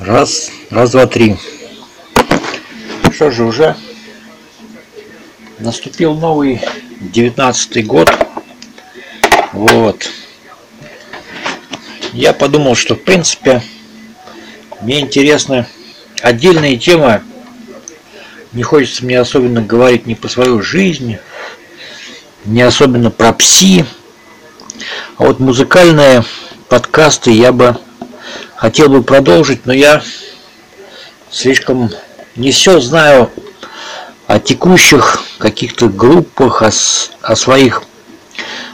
Раз, раз, два, три. Что же, уже наступил новый девятнадцатый год. Вот. Я подумал, что в принципе мне интересна отдельная тема. Не хочется мне особенно говорить не про свою жизнь, не особенно про пси. А вот музыкальные подкасты я бы хотел бы продолжить, но я слишком не все знаю о текущих каких-то группах, о, о своих.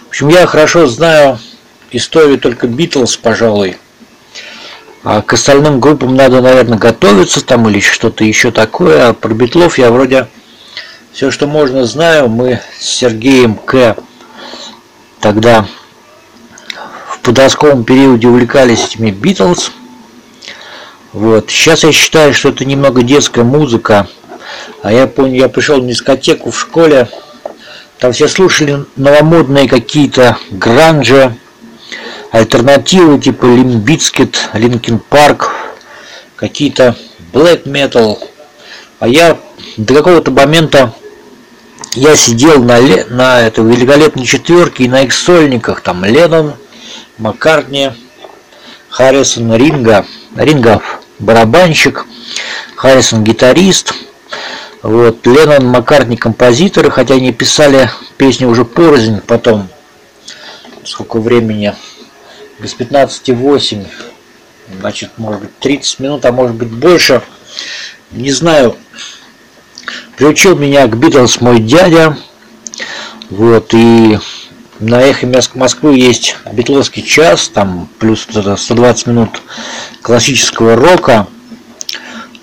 В общем, я хорошо знаю историю только Битлз, пожалуй. А к остальным группам надо, наверное, готовиться там или что-то еще такое. А про Битлов я вроде все, что можно, знаю. Мы с Сергеем К. тогда подростковом периоде увлекались этими Битлз. Вот. Сейчас я считаю, что это немного детская музыка. А я помню, я пришел на дискотеку в школе, там все слушали новомодные какие-то гранжи, альтернативы типа Limp Bizkit, Linkin Park, какие-то black metal. А я до какого-то момента я сидел на, на этой великолепной четверке и на их сольниках, там Леннон, Маккартни, Харрисон, Ринга, Рингов барабанщик, Харрисон гитарист, вот, Леннон, Маккартни композиторы, хотя они писали песни уже порознь потом, сколько времени, без 15,8, значит, может быть 30 минут, а может быть больше, не знаю, приучил меня к Битлз мой дядя, вот, и на Эхо Москвы есть битловский час, там плюс 120 минут классического рока.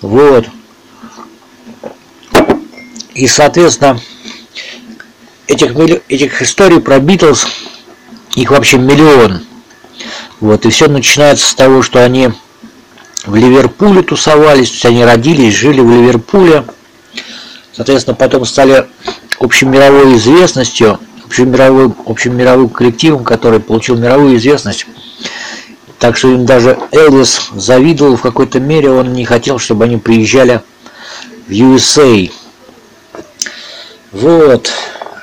Вот. И, соответственно, этих, этих историй про Битлз, их вообще миллион. Вот, и все начинается с того, что они в Ливерпуле тусовались, то есть они родились, жили в Ливерпуле. Соответственно, потом стали общемировой известностью – общемировым, общемировым коллективом, который получил мировую известность. Так что им даже Элвис завидовал в какой-то мере, он не хотел, чтобы они приезжали в USA. Вот.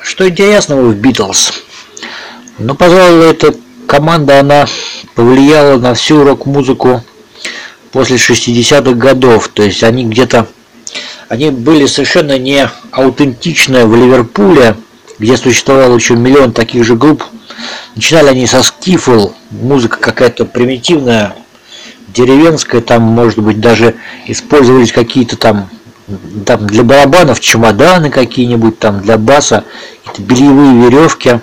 Что интересного в Битлз? Ну, пожалуй, эта команда, она повлияла на всю рок-музыку после 60-х годов. То есть они где-то, они были совершенно не аутентичны в Ливерпуле, где существовало еще миллион таких же групп. Начинали они со скифл, музыка какая-то примитивная, деревенская, там, может быть, даже использовались какие-то там, там для барабанов чемоданы какие-нибудь, там для баса, какие-то бельевые веревки,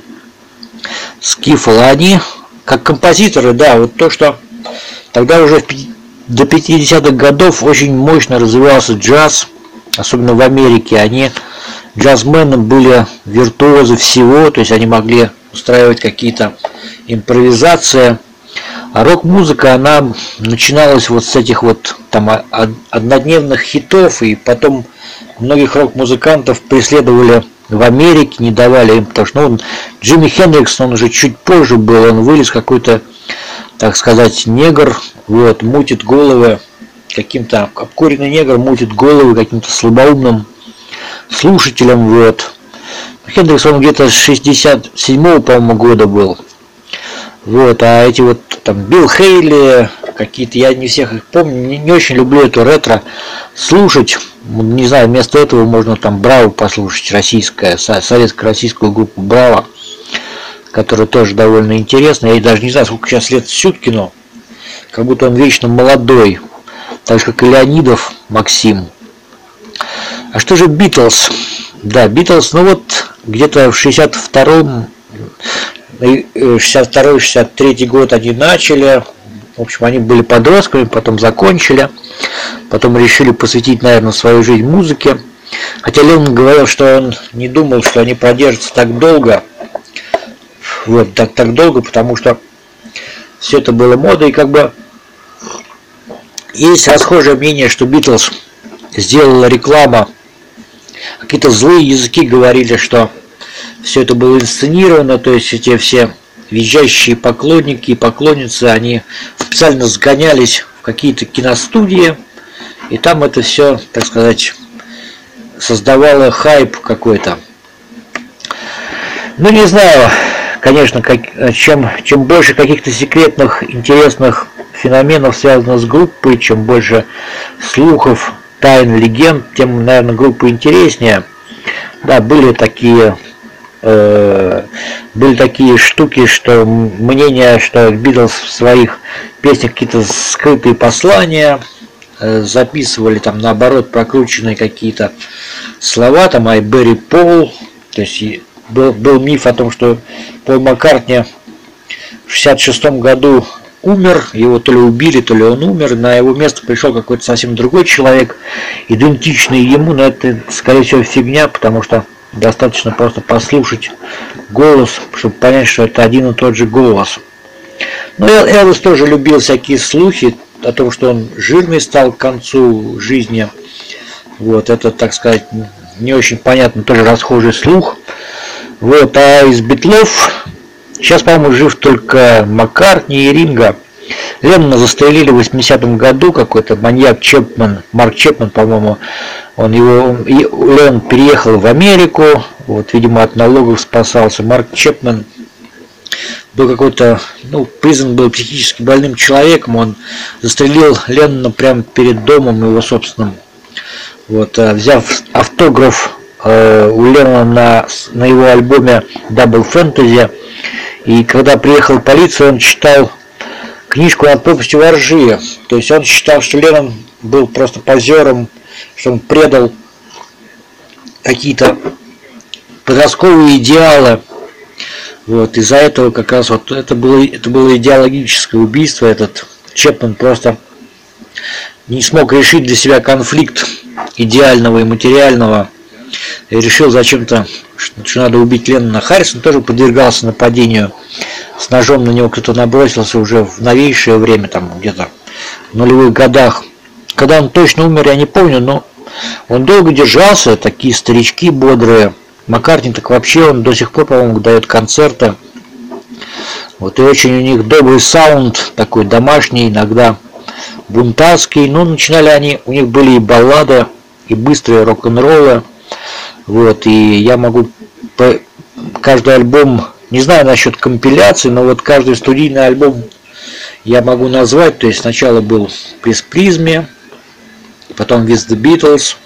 скифл. А они, как композиторы, да, вот то, что тогда уже до 50-х годов очень мощно развивался джаз, особенно в Америке. Они джазмены были виртуозы всего, то есть они могли устраивать какие-то импровизации. А рок-музыка, она начиналась вот с этих вот там однодневных хитов, и потом многих рок-музыкантов преследовали в Америке, не давали им, потому что ну, Джимми Хендрикс, он уже чуть позже был, он вылез какой-то, так сказать, негр, вот, мутит головы каким-то, обкуренный негр мутит головы каким-то слабоумным слушателем, вот. Хендрикс, он где-то с 67 по-моему, года был. Вот, а эти вот там Билл Хейли, какие-то, я не всех их помню, не, не очень люблю эту ретро слушать. Не знаю, вместо этого можно там Браво послушать, российская, советско-российскую группу Браво, которая тоже довольно интересная. Я даже не знаю, сколько сейчас лет Сюткину, как будто он вечно молодой, так же, как и Леонидов Максим. А что же Битлз? Да, Битлз, ну вот где-то в 62-м, 62-63 год они начали, в общем, они были подростками, потом закончили, потом решили посвятить, наверное, свою жизнь музыке. Хотя Ленин говорил, что он не думал, что они продержатся так долго, вот, так, так долго, потому что все это было модой, как бы есть расхожее мнение, что Битлз сделала реклама какие-то злые языки говорили, что все это было инсценировано, то есть эти все визжащие поклонники и поклонницы, они специально сгонялись в какие-то киностудии, и там это все, так сказать, создавало хайп какой-то. Ну, не знаю, конечно, как, чем, чем больше каких-то секретных, интересных феноменов связано с группой, чем больше слухов, тайн, легенд, тем, наверное, группа интереснее. Да, были такие э, были такие штуки, что мнение, что Битлз в своих песнях какие-то скрытые послания э, записывали, там наоборот прокрученные какие-то слова, там I Berry Paul, то есть был, был миф о том, что Пол Маккартни в 66 году умер, его то ли убили, то ли он умер, на его место пришел какой-то совсем другой человек, идентичный ему, но это, скорее всего, фигня, потому что достаточно просто послушать голос, чтобы понять, что это один и тот же голос. Но Элвис тоже любил всякие слухи о том, что он жирный стал к концу жизни. Вот, это, так сказать, не очень понятно, тоже расхожий слух. Вот, а из Битлов сейчас, по-моему, жив только Маккартни и Ринга. Леннона застрелили в 80-м году, какой-то маньяк Чепман, Марк Чепман, по-моему, он его, он, Лен переехал в Америку, вот, видимо, от налогов спасался. Марк Чепман был какой-то, ну, признан был психически больным человеком, он застрелил Леннона прямо перед домом его собственным. Вот, а, взяв автограф Э, у Леннона на, на его альбоме Double Fantasy. И когда приехал полиция, он читал книжку над пропастью воржи. То есть он считал, что Леннон был просто позером, что он предал какие-то подростковые идеалы. Вот, из-за этого как раз вот это было, это было идеологическое убийство. Этот Чепман просто не смог решить для себя конфликт идеального и материального и решил зачем-то, что надо убить Леннона. Харрисон тоже подвергался нападению. С ножом на него кто-то набросился уже в новейшее время, там где-то в нулевых годах. Когда он точно умер, я не помню, но он долго держался, такие старички бодрые. Маккартни так вообще он до сих пор, по-моему, дает концерты. Вот и очень у них добрый саунд, такой домашний, иногда бунтарский. Но начинали они, у них были и баллады, и быстрые рок-н-роллы. Вот, и я могу по, каждый альбом, не знаю насчет компиляции, но вот каждый студийный альбом я могу назвать. То есть сначала был Приз Призме, потом With the Beatles,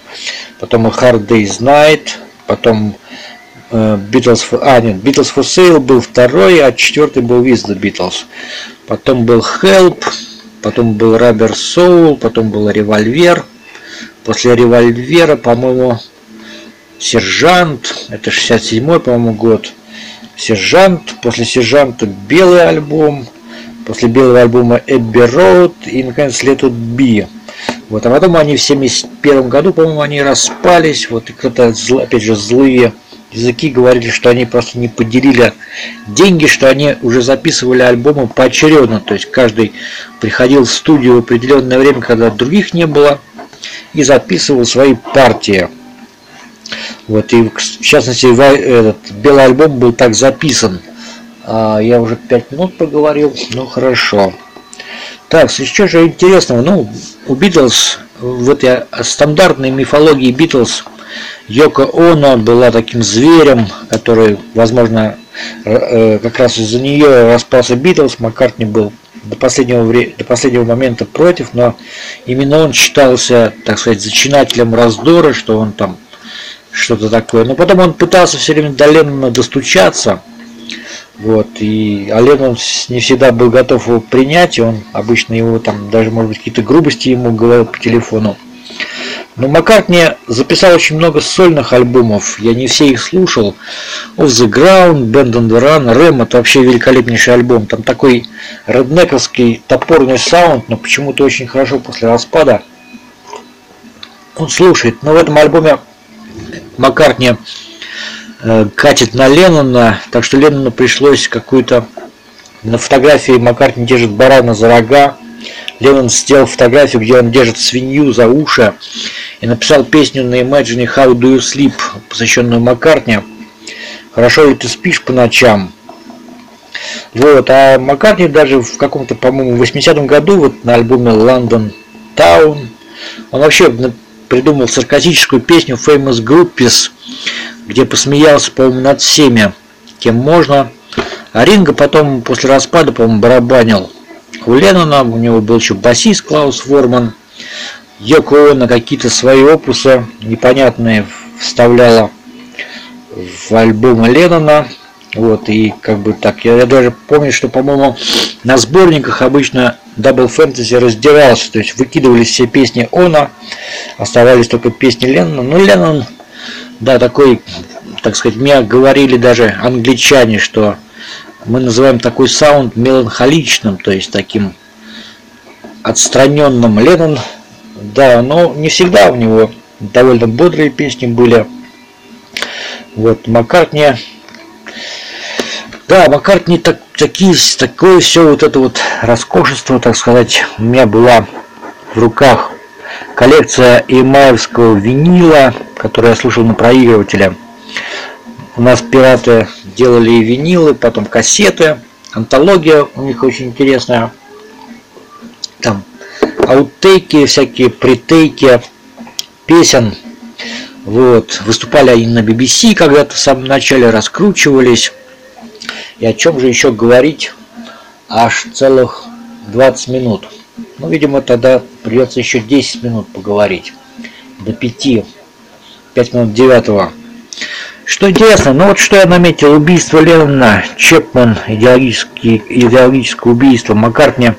потом Hard Day's Night, потом э, Beatles for, а, нет, Beatles for Sale был второй, а четвертый был With the Beatles. Потом был Help, потом был Rubber Soul, потом был Револьвер. После Револьвера, по-моему, Сержант, это 67-й, по-моему, год. Сержант, после Сержанта белый альбом, после белого альбома Эбби Роуд и, наконец, Let It Be. Вот, а потом они в 71 году, по-моему, они распались, вот, и кто-то, опять же, злые языки говорили, что они просто не поделили деньги, что они уже записывали альбомы поочередно, то есть каждый приходил в студию в определенное время, когда других не было, и записывал свои партии. Вот, и в частности, этот белый альбом был так записан. А, я уже 5 минут поговорил, ну хорошо. Так, что же интересного? Ну, у Битлз, в этой стандартной мифологии Битлз, Йоко Оно была таким зверем, который, возможно, э, как раз из-за нее распался Битлз, Маккартни был до последнего, до последнего момента против, но именно он считался, так сказать, зачинателем раздора, что он там что-то такое. Но потом он пытался все время до Леннона достучаться. Вот, и а Леннон не всегда был готов его принять, и он обычно его там, даже, может быть, какие-то грубости ему говорил по телефону. Но Маккартни записал очень много сольных альбомов, я не все их слушал. Off the Ground, Band on the Run, Рэм, это вообще великолепнейший альбом. Там такой реднековский топорный саунд, но почему-то очень хорошо после распада он слушает. Но в этом альбоме Маккартни э, катит на Леннона, так что Леннону пришлось какую-то... На фотографии Маккартни держит барана за рога, Леннон сделал фотографию, где он держит свинью за уши и написал песню на Imagine How Do You Sleep, посвященную Маккартни. Хорошо ли ты спишь по ночам? Вот, а Маккартни даже в каком-то, по-моему, 80-м году, вот на альбоме London Town, он вообще придумал саркастическую песню Famous Groupies, где посмеялся, по-моему, над всеми, кем можно. А Ринга потом, после распада, по-моему, барабанил у Леннона, у него был еще басист Клаус Форман, Йоко на какие-то свои опусы непонятные вставляла в альбомы Леннона. Вот, и как бы так, я, я даже помню, что, по-моему, на сборниках обычно Double Fantasy раздирался, то есть выкидывались все песни Она, оставались только песни Леннона. Ну, Леннон, да, такой, так сказать, мне говорили даже англичане, что мы называем такой саунд меланхоличным, то есть таким отстраненным. Леннон, да, но не всегда у него довольно бодрые песни были. Вот, Маккартни, да, Маккартни так, такие, такое все вот это вот роскошество, так сказать, у меня была в руках коллекция имаевского винила, который я слушал на проигрывателе. У нас пираты делали и винилы, потом кассеты, антология у них очень интересная. Там аутейки, всякие притейки песен. Вот. Выступали они на BBC когда-то в самом начале, раскручивались. И о чем же еще говорить аж целых 20 минут. Ну, видимо, тогда придется еще 10 минут поговорить. До 5. 5 минут 9. Что интересно, ну вот что я наметил, убийство Леннона, Чепман, идеологическое, убийство Маккартни,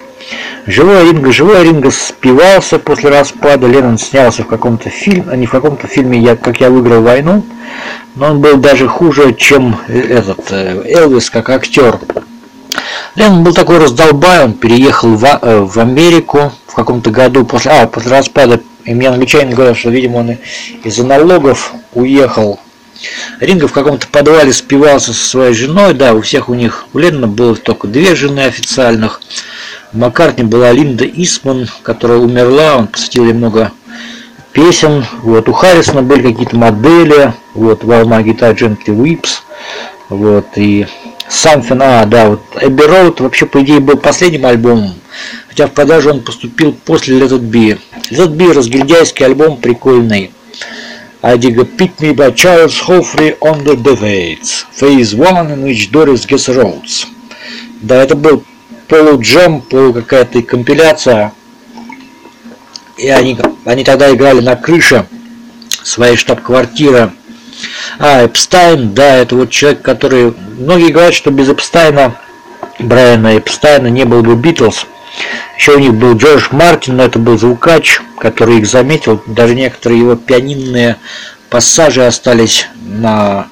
живой Ринга, живой Ринга спивался после распада, Леннон снялся в каком-то фильме, а не в каком-то фильме, я, как я выиграл войну, но он был даже хуже, чем этот э, Элвис, как актер. Леннон был такой раздолбай, он переехал в, э, в Америку в каком-то году после, а, после распада, и мне англичане говорят, что, видимо, он из-за налогов уехал. Ринга в каком-то подвале спивался со своей женой, да, у всех у них, у Леннона было только две жены официальных. Маккартни была Линда Исман, которая умерла, он посвятил ей много песен. Вот, у Харрисона были какие-то модели, вот, волна гитар Gently Whips, вот, и Something, а, да, вот, Abbey Road вообще, по идее, был последним альбомом, хотя в продажу он поступил после Let It. Let It разгильдяйский альбом, прикольный. I dig a pick me by Charles Hoffrey on the Debates, Phase 1 in which Doris gets roads. Да, это был полуджем, полу какая-то компиляция. И они, они тогда играли на крыше своей штаб-квартиры. А, Эпстайн, да, это вот человек, который... Многие говорят, что без Эпстайна, Брайана Эпстайна не был бы Битлз. Еще у них был Джордж Мартин, но это был звукач, который их заметил. Даже некоторые его пианинные пассажи остались на,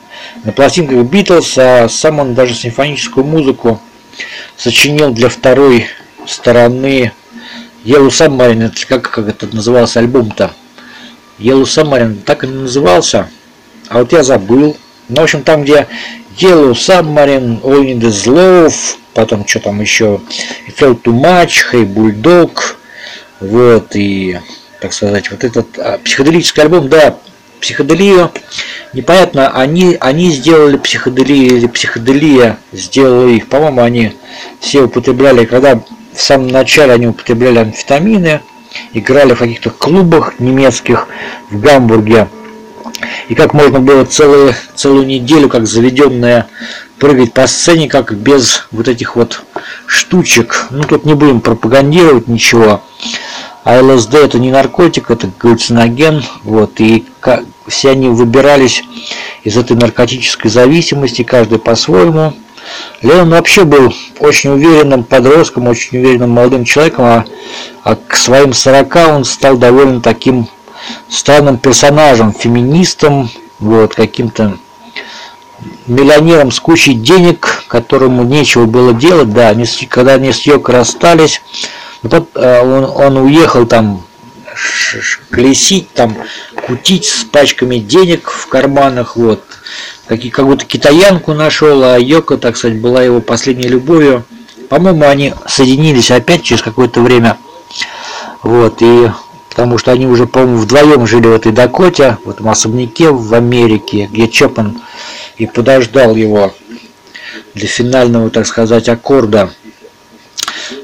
на пластинках Битлз, а сам он даже симфоническую музыку сочинил для второй стороны Yellow Submarine, это как, как это назывался альбом-то? Yellow Submarine так и назывался, а вот я забыл. Ну, в общем, там, где Yellow Submarine, All in the Love, потом что там еще, Felt Too Much, Hey Bulldog, вот, и, так сказать, вот этот а, психоделический альбом, да, психоделию, непонятно, они, они сделали психоделию или психоделия сделала их, по-моему, они все употребляли, когда в самом начале они употребляли амфетамины, играли в каких-то клубах немецких в Гамбурге, и как можно было целую, целую неделю, как заведенная, прыгать по сцене, как без вот этих вот штучек. Ну, тут не будем пропагандировать ничего. А ЛСД это не наркотик, это галлюциноген. Вот, и все они выбирались из этой наркотической зависимости, каждый по-своему. Леннон вообще был очень уверенным подростком, очень уверенным молодым человеком, а, а к своим 40 он стал довольно таким странным персонажем, феминистом, вот, каким-то миллионером с кучей денег, которому нечего было делать, да, они, когда они с Йоко расстались, вот, э, он, он уехал там колесить, там, кутить с пачками денег в карманах, вот, какую-то китаянку нашел, а Йоко, так сказать, была его последней любовью. По-моему, они соединились опять через какое-то время, вот, и потому что они уже, по-моему, вдвоем жили в этой Дакоте, в этом особняке в Америке, где Чопан и подождал его. для финального, так сказать, аккорда.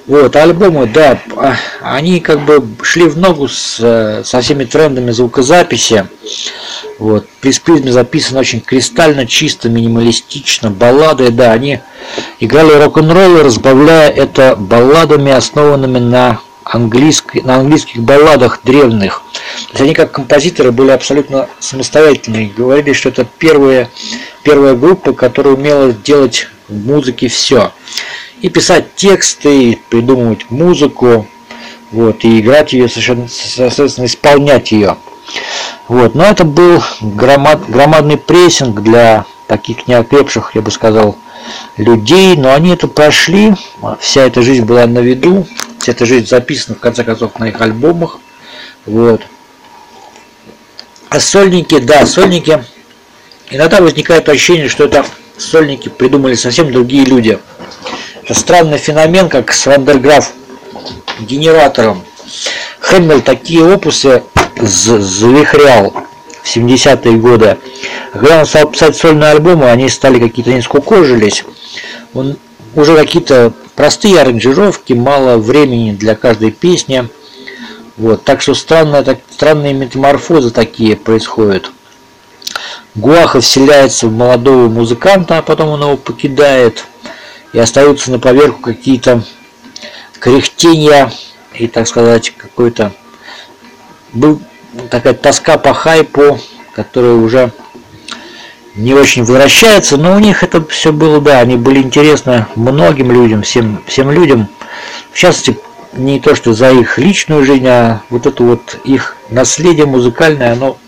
Вот, альбомы, да, а, они как бы шли в ногу с, со всеми трендами звукозаписи. Вот, Приспризме записано очень кристально, чисто, минималистично. Баллады, да, они играли рок-н-ролл, разбавляя это балладами, основанными на, английской, на английских балладах древних. То есть они как композиторы были абсолютно самостоятельные. Говорили, что это первая, первая группа, которая умела делать в музыке все. И писать тексты, и придумывать музыку, вот, и играть ее, соответственно, исполнять ее. Вот, но это был громад, громадный прессинг для таких неокрепших, я бы сказал, людей, но они это прошли, вся эта жизнь была на виду, вся эта жизнь записана в конце концов на их альбомах, вот. А сольники, да, сольники, иногда возникает ощущение, что это сольники придумали совсем другие люди. Странный феномен, как с Вандерграф генератором. Хэммел такие опусы завихрял в 70-е годы. Когда он стал писать сольные альбомы, они стали какие-то не скукожились. Он уже какие-то простые аранжировки, мало времени для каждой песни. Вот, так что странные, так, странные метаморфозы такие происходят. Гуаха вселяется в молодого музыканта, а потом он его покидает. И остаются на поверху какие-то кряхтения и, так сказать, какой-то был такая тоска по хайпу, которая уже не очень возвращается, но у них это все было, да, они были интересны многим людям, всем, всем людям, в частности, не то, что за их личную жизнь, а вот это вот их наследие музыкальное, оно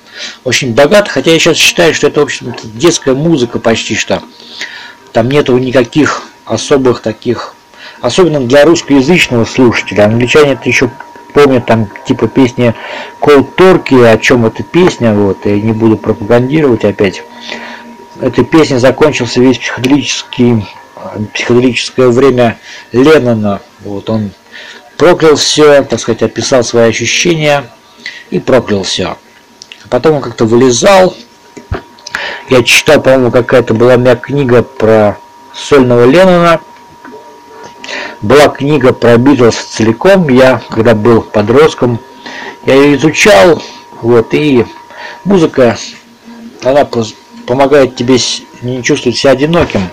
очень богато, хотя я сейчас считаю, что это, в общем детская музыка почти что. Там нету никаких особых таких, особенно для русскоязычного слушателя. Англичане это еще помнят там типа песни Cold Turkey, о чем эта песня, вот, я не буду пропагандировать опять. Этой песни закончился весь психоделический, психоделическое время Леннона. Вот он проклял все, так сказать, описал свои ощущения и проклял все. Потом он как-то вылезал. Я читал, по-моему, какая-то была у меня книга про сольного Леннона. Была книга про Битлз целиком. Я, когда был подростком, я ее изучал. Вот, и музыка, она помогает тебе не чувствовать себя одиноким.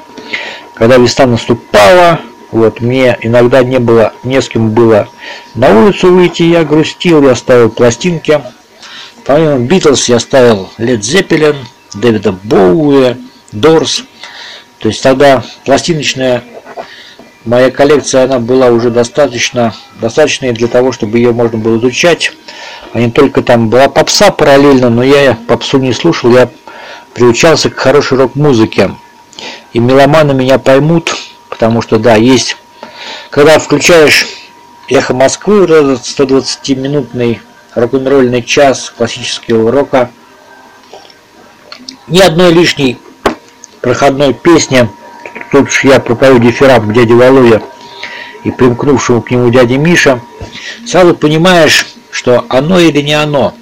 Когда весна наступала, вот, мне иногда не было, не с кем было на улицу выйти, я грустил, я ставил пластинки. Помимо Битлз я ставил Led Zeppelin, Дэвида Боуэ, Дорс. То есть тогда пластиночная моя коллекция, она была уже достаточно, достаточной для того, чтобы ее можно было изучать. А не только там была попса параллельно, но я попсу не слушал, я приучался к хорошей рок-музыке. И меломаны меня поймут, потому что, да, есть... Когда включаешь «Эхо Москвы», вот этот 120-минутный рок-н-ролльный час классического рока, ни одной лишней проходной песни, тут уж я пропою дифферам к дяде Володя и примкнувшему к нему дяде Миша, сразу понимаешь, что оно или не оно.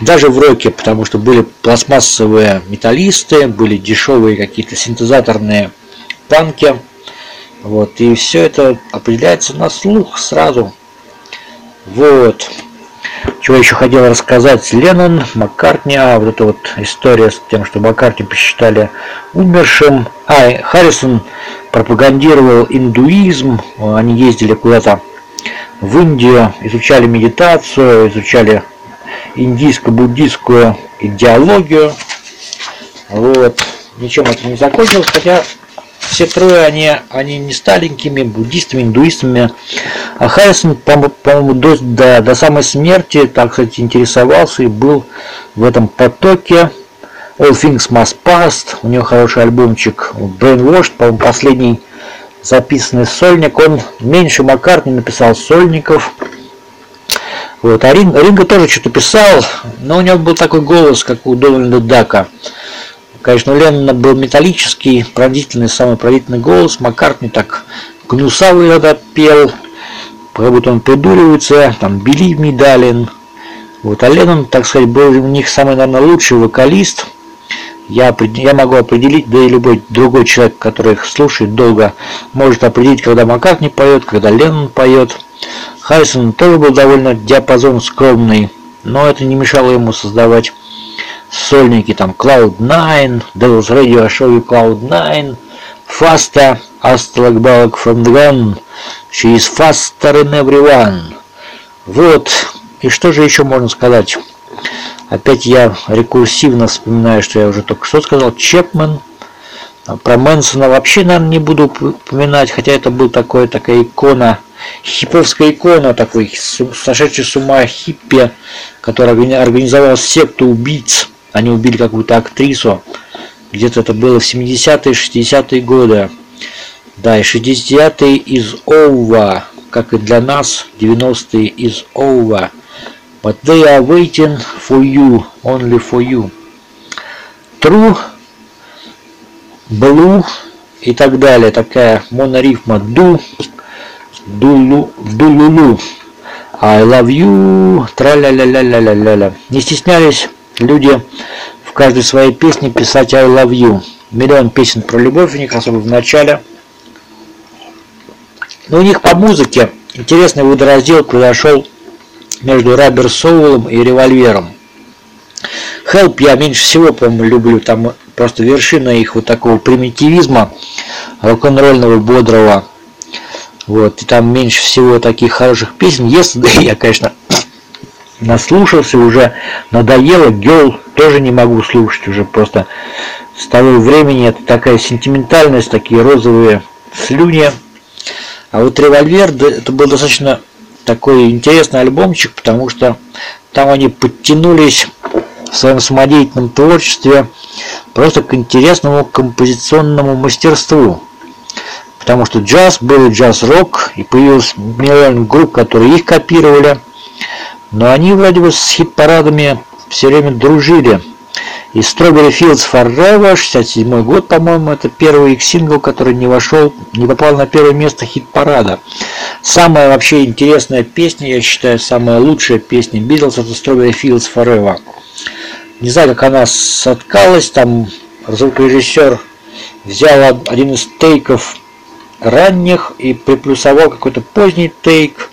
Даже в роке, потому что были пластмассовые металлисты, были дешевые какие-то синтезаторные панки. Вот, и все это определяется на слух сразу. Вот. Чего еще хотел рассказать Леннон, Маккартни, а вот эта вот история с тем, что Маккартни посчитали умершим. А, Харрисон пропагандировал индуизм, они ездили куда-то в Индию, изучали медитацию, изучали индийско-буддийскую идеологию. Вот. Ничем это не закончилось, хотя все трое, они, они не сталенькими, буддистами, индуистами. А Харрисон, по-моему, до, до, до самой смерти, так сказать, интересовался и был в этом потоке. All Things Must Past, у него хороший альбомчик Brainwashed, по-моему, последний записанный сольник. Он меньше Маккартни написал сольников. Вот. А Ринга тоже что-то писал, но у него был такой голос, как у Дональда Дака. Конечно, у Леннона был металлический, пронзительный, самый пронзительный голос. Маккартни так гнусавый иногда пел, как будто он придуривается, там, Believe Me, Darling. Вот, а Леннон, так сказать, был у них самый, наверное, лучший вокалист. Я, я могу определить, да и любой другой человек, который их слушает долго, может определить, когда Маккартни поет, когда Леннон поет. Харрисон тоже был довольно диапазон скромный, но это не мешало ему создавать сольники, там Cloud9, Devil's Radio Show Cloud9, Faster, Astrolog from Gun, She is faster than everyone. Вот, и что же еще можно сказать? Опять я рекурсивно вспоминаю, что я уже только что сказал. Чепмен. Про Мэнсона вообще, наверное, не буду упоминать, хотя это был такой, такая икона, хиповская икона, такой сошедший с ума хиппи, который организовал секту убийц. Они убили какую-то актрису. Где-то это было в 70-е, 60-е годы. Да, и 60-е из Оува, как и для нас, 90-е из Оува. But they are waiting for you, only for you. True, blue и так далее. Такая монорифма. Do, дулу, дулулу. I love you, тра-ля-ля-ля-ля-ля-ля. Не стеснялись люди в каждой своей песне писать I love you. Миллион песен про любовь у них, особенно в начале. Но у них по музыке интересный водораздел произошел между Рабер Соулом и Револьвером. Help я меньше всего, по-моему, люблю. Там просто вершина их вот такого примитивизма, рок-н-ролльного, бодрого. Вот, и там меньше всего таких хороших песен. Если, да я, конечно, наслушался, уже надоело. Гел тоже не могу слушать уже просто с того времени. Это такая сентиментальность, такие розовые слюни. А вот револьвер, это был достаточно такой интересный альбомчик, потому что там они подтянулись в своем самодеятельном творчестве просто к интересному композиционному мастерству. Потому что джаз был джаз-рок, и появилось миллион групп, которые их копировали. Но они вроде бы с хит-парадами все время дружили. И Strawberry Fields Forever, 67 год, по-моему, это первый их сингл, который не вошел, не попал на первое место хит-парада. Самая вообще интересная песня, я считаю, самая лучшая песня Beatles это Strawberry Fields Forever. Не знаю, как она соткалась, там звукорежиссер взял один из тейков ранних и приплюсовал какой-то поздний тейк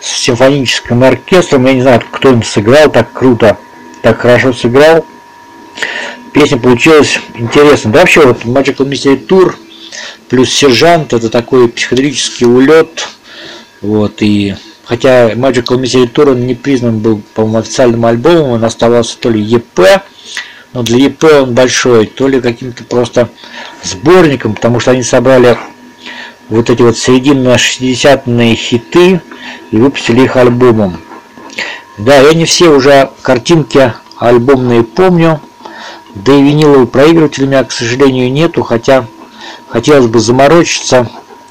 с симфоническим оркестром. Я не знаю, кто он сыграл так круто, так хорошо сыграл песня получилась интересно. Да вообще вот Magical Mystery Tour плюс Сержант это такой психоделический улет. Вот и хотя Magical Mystery Tour он не признан был, по-моему, официальным альбомом, он оставался то ли EP, но для EP он большой, то ли каким-то просто сборником, потому что они собрали вот эти вот 60-е хиты и выпустили их альбомом. Да, я не все уже картинки альбомные помню, да и виниловый проигрыватель у меня, к сожалению, нету, хотя хотелось бы заморочиться.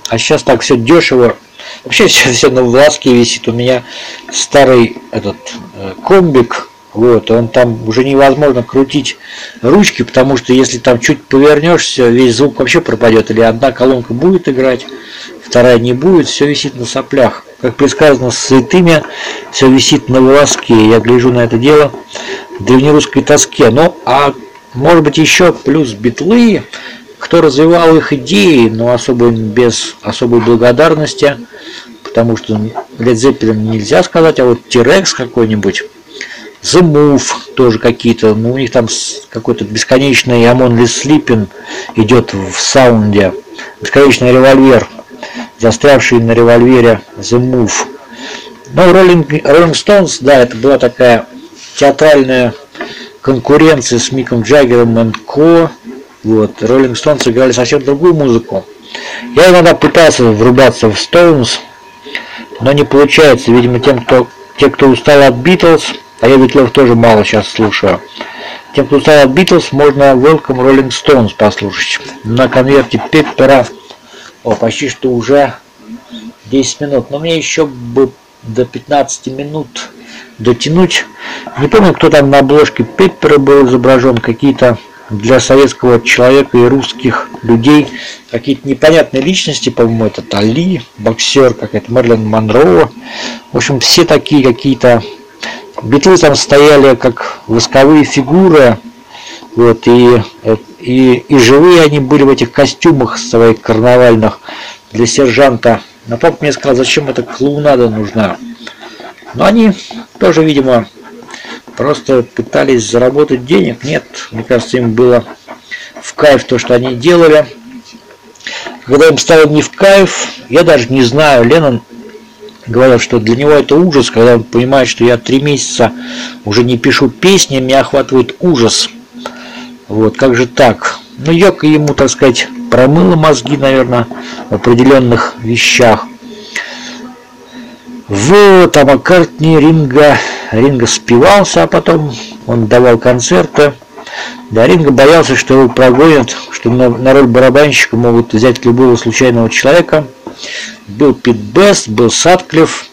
А сейчас так все дешево. Вообще все, все на волоске висит. У меня старый этот э, комбик. Вот, он там уже невозможно крутить ручки, потому что если там чуть повернешься, весь звук вообще пропадет. Или одна колонка будет играть, вторая не будет, все висит на соплях. Как предсказано, с святыми все висит на волоске. Я гляжу на это дело в древнерусской тоске. Ну, а может быть, еще плюс битлы, кто развивал их идеи, но особо без особой благодарности, потому что Led Zeppelin нельзя сказать, а вот T-Rex какой-нибудь, The Move тоже какие-то, ну у них там какой-то бесконечный Amon Lee Sleeping идет в саунде, бесконечный револьвер, застрявший на револьвере The Move. Ну, Rolling, Rolling Stones, да, это была такая театральная конкуренции с Миком Джаггером и Ко. Вот, Роллинг Стоунс играли совсем другую музыку. Я иногда пытался врубаться в Stones, но не получается. Видимо, тем, кто, те, кто устал от Битлз, а я Битлов тоже мало сейчас слушаю, тем, кто устал от Битлз, можно Welcome Rolling Stones послушать. На конверте Пеппера, о, почти что уже 10 минут, но мне еще бы до 15 минут дотянуть. Не помню, кто там на обложке Пеппера был изображен, какие-то для советского человека и русских людей какие-то непонятные личности, по-моему, это Али, боксер, какая-то Мерлин Монро. В общем, все такие какие-то... Битлы там стояли как восковые фигуры, Вот, и, и, и живые они были в этих костюмах своих карнавальных для сержанта. Но папа мне сказал, зачем эта клоунада нужна. Но они тоже, видимо, просто пытались заработать денег. Нет, мне кажется, им было в кайф то, что они делали. Когда им стало не в кайф, я даже не знаю, Леннон говорил, что для него это ужас, когда он понимает, что я три месяца уже не пишу песни, меня охватывает ужас. Вот, как же так? Ну, Йока ему, так сказать, промыла мозги, наверное, в определенных вещах. Вот, а Маккартни Ринга, Ринга спивался, а потом он давал концерты. Да, Ринга боялся, что его прогонят, что на роль барабанщика могут взять любого случайного человека. Был Пит Бест, был Садклифф.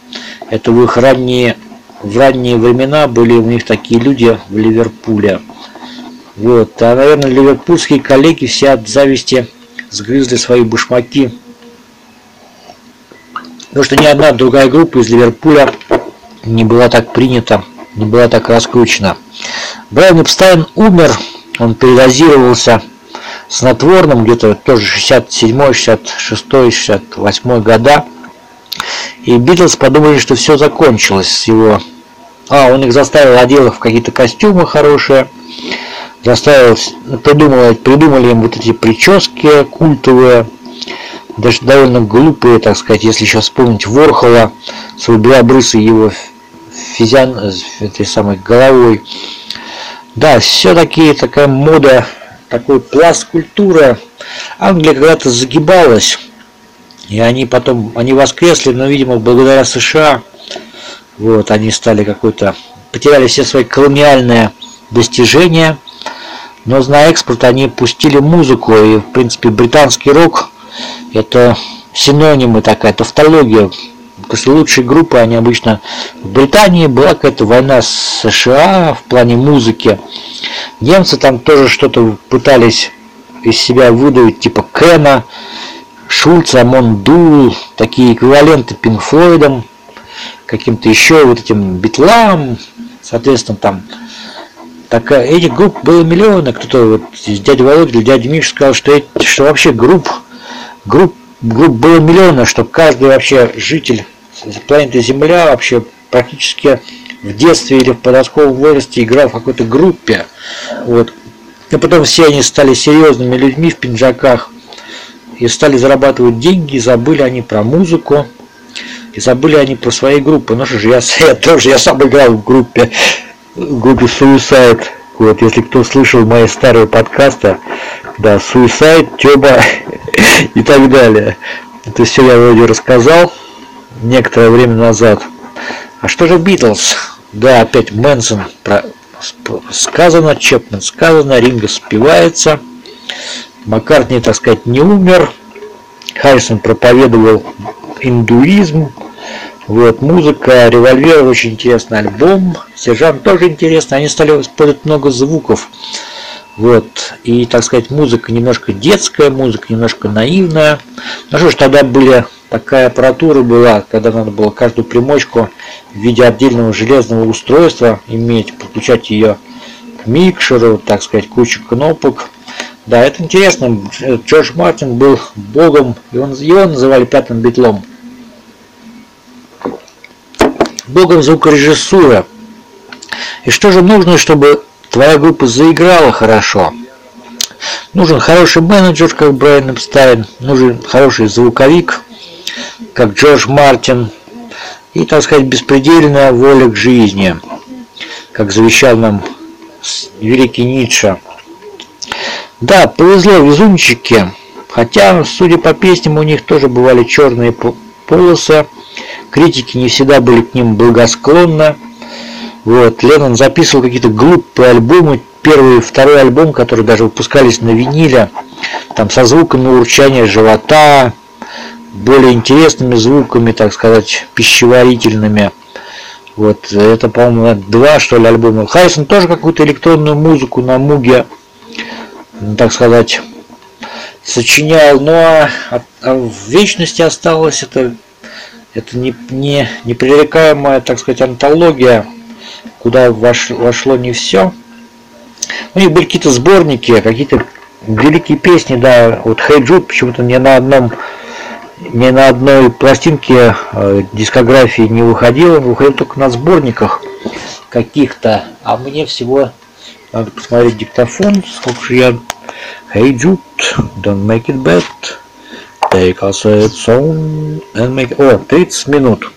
Это в их ранние, в ранние времена были у них такие люди в Ливерпуле. Вот. А, наверное, ливерпульские коллеги все от зависти сгрызли свои башмаки. Потому что ни одна другая группа из Ливерпуля не была так принята, не была так раскручена. Брайан Эпстайн умер, он передозировался снотворным, где-то тоже 67 66 68 года. И Битлз подумали, что все закончилось с его... А, он их заставил одел в какие-то костюмы хорошие, заставил, придумали, придумали им вот эти прически культовые, даже довольно глупые, так сказать, если сейчас вспомнить Ворхола, свой белобрысый его физиан, этой самой головой. Да, все-таки такая мода, такой пласт культуры. Англия когда-то загибалась, и они потом, они воскресли, но, видимо, благодаря США, вот, они стали какой-то, потеряли все свои колониальные достижения, но на экспорт они пустили музыку, и, в принципе, британский рок – это синонимы такая, тавтология. После лучшей группы они обычно в Британии была какая-то война с США в плане музыки. Немцы там тоже что-то пытались из себя выдавить, типа Кэна, Шульца, Монду, такие эквиваленты Пинк Флойдам, каким-то еще вот этим Битлам, соответственно, там такая, этих групп было миллионы, кто-то вот дядя Володя или дядя Миша сказал, что, эти, что вообще групп, групп, групп было миллионы, что каждый вообще житель планеты Земля вообще практически в детстве или в подростковом возрасте играл в какой-то группе. Вот. И потом все они стали серьезными людьми в пинжаках и стали зарабатывать деньги, и забыли они про музыку, и забыли они про свои группы. Ну что же, я, я тоже, я сам играл в группе группе Suicide. Вот, если кто слышал мои старые подкасты, да, Suicide, Тёба и так далее. Это все я вроде рассказал некоторое время назад. А что же Битлз? Да, опять Мэнсон про... сказано, Чепмен сказано, Ринго спивается. Маккартни, так сказать, не умер. Харрисон проповедовал индуизм, вот, музыка, револьвер, очень интересный альбом. Сержант тоже интересный. Они стали использовать много звуков. Вот, и, так сказать, музыка немножко детская, музыка немножко наивная. Ну что ж, тогда были, такая аппаратура была, когда надо было каждую примочку в виде отдельного железного устройства иметь, подключать ее к микшеру, так сказать, кучу кнопок. Да, это интересно. Джордж Мартин был богом, и он, его называли пятым битлом богом звукорежиссура. И что же нужно, чтобы твоя группа заиграла хорошо? Нужен хороший менеджер, как Брайан Эпстайн, нужен хороший звуковик, как Джордж Мартин, и, так сказать, беспредельная воля к жизни, как завещал нам великий Ницше. Да, повезло везунчики, хотя, судя по песням, у них тоже бывали черные полосы, критики не всегда были к ним благосклонны. Вот, Леннон записывал какие-то глупые альбомы, первый и второй альбом, которые даже выпускались на виниле, там со звуками урчания живота, более интересными звуками, так сказать, пищеварительными. Вот, это, по-моему, два, что ли, альбома. Харрисон тоже какую-то электронную музыку на Муге, так сказать, сочинял, но а, а в вечности осталось это это не, не, непререкаемая, так сказать, антология, куда вошло, вошло не все. У них были какие-то сборники, какие-то великие песни, да, вот Jude почему-то ни на одном ни на одной пластинке э, дискографии не выходил, он выходил только на сборниках каких-то, а мне всего надо посмотреть диктофон, сколько же я Hey Jude, don't make it bad, take a sad song and make. О, 30 минут.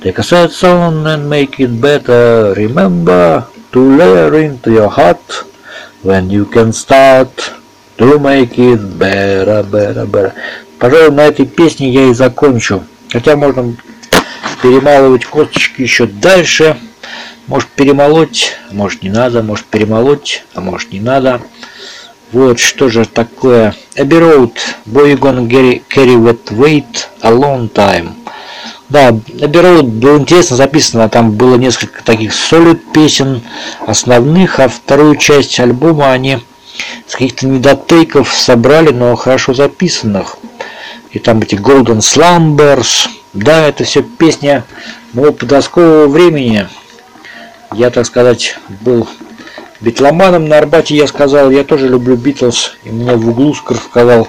Take a sad song and make it better, remember to layer into your heart when you can start to make it better, better, better. Пожалуй, на этой песне я и закончу. Хотя можно перемалывать косточки еще дальше. Может перемолоть, может не надо, может перемолоть, а может не надо. Вот что же такое. Abbey Road, Boy Gonna carry, That Weight a Long Time. Да, Abbey Road было интересно записано, там было несколько таких солид песен основных, а вторую часть альбома они с каких-то недотейков собрали, но хорошо записанных. И там эти Golden Slumbers. Да, это все песня моего подросткового времени. Я, так сказать, был битломаном на Арбате, я сказал, я тоже люблю Битлз. И мне в углу сказал,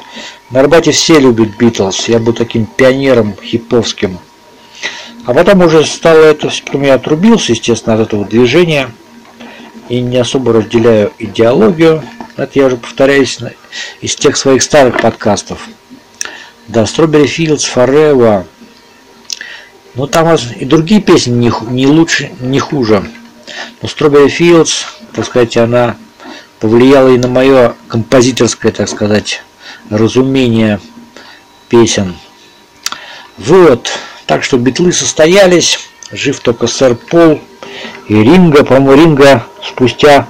на Арбате все любят Битлз. Я был таким пионером хиповским. А потом уже стало это, потом я отрубился, естественно, от этого движения. И не особо разделяю идеологию. Это я уже повторяюсь из тех своих старых подкастов. Да, Strawberry Fields Forever. Ну, там и другие песни не, не лучше, не хуже. Но Strawberry Fields, так сказать, она повлияла и на мое композиторское, так сказать, разумение песен. Вот. Так что битлы состоялись. Жив только сэр Пол и Ринга. По-моему, Ринга спустя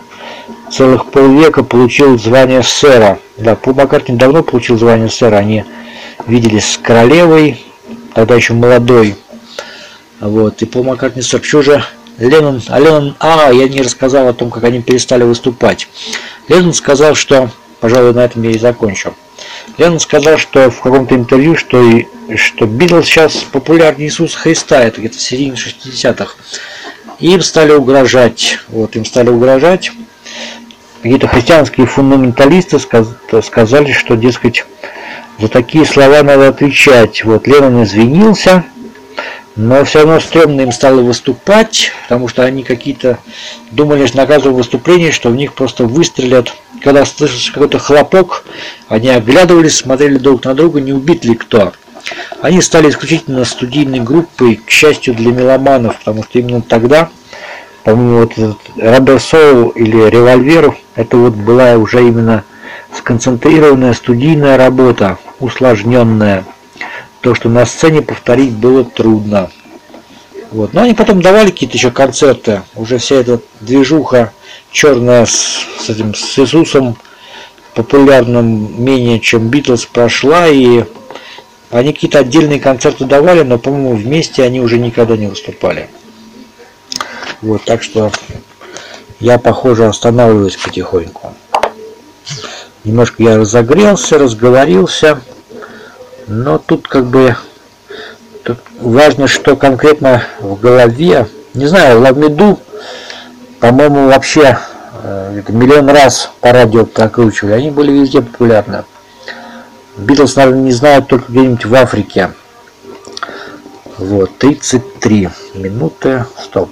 целых полвека получил звание сэра. Да, Пол Маккартни давно получил звание сэра. Они виделись с королевой, тогда еще молодой. Вот, и Пол Маккартни. Что же Леннон, а Леннон, а, я не рассказал о том, как они перестали выступать. Леннон сказал, что, пожалуй, на этом я и закончу. Леннон сказал, что в каком-то интервью, что, и, что Битлз сейчас популярнее Иисуса Христа, это где-то в середине 60-х. Им стали угрожать, вот, им стали угрожать какие-то христианские фундаменталисты сказали, что, дескать, за такие слова надо отвечать. Вот Леннон извинился, но все равно стрёмно им стало выступать, потому что они какие-то думали на каждом выступлении, что в них просто выстрелят. Когда слышался какой-то хлопок, они оглядывались, смотрели друг на друга, не убит ли кто. Они стали исключительно студийной группой, к счастью для меломанов, потому что именно тогда по-моему, вот этот Soul или Револьвер, это вот была уже именно сконцентрированная студийная работа, усложненная. То, что на сцене повторить было трудно. Вот. Но они потом давали какие-то еще концерты. Уже вся эта движуха черная с, с этим с Иисусом популярным менее чем Битлз прошла и они какие-то отдельные концерты давали, но, по-моему, вместе они уже никогда не выступали. Вот, так что я, похоже, останавливаюсь потихоньку. Немножко я разогрелся, разговорился, но тут как бы тут важно, что конкретно в голове. Не знаю, Ламеду, по-моему, вообще э, миллион раз по радио прокручивали. Они были везде популярны. Битлз, наверное, не знают только где-нибудь в Африке. Вот, 33 минуты, стоп.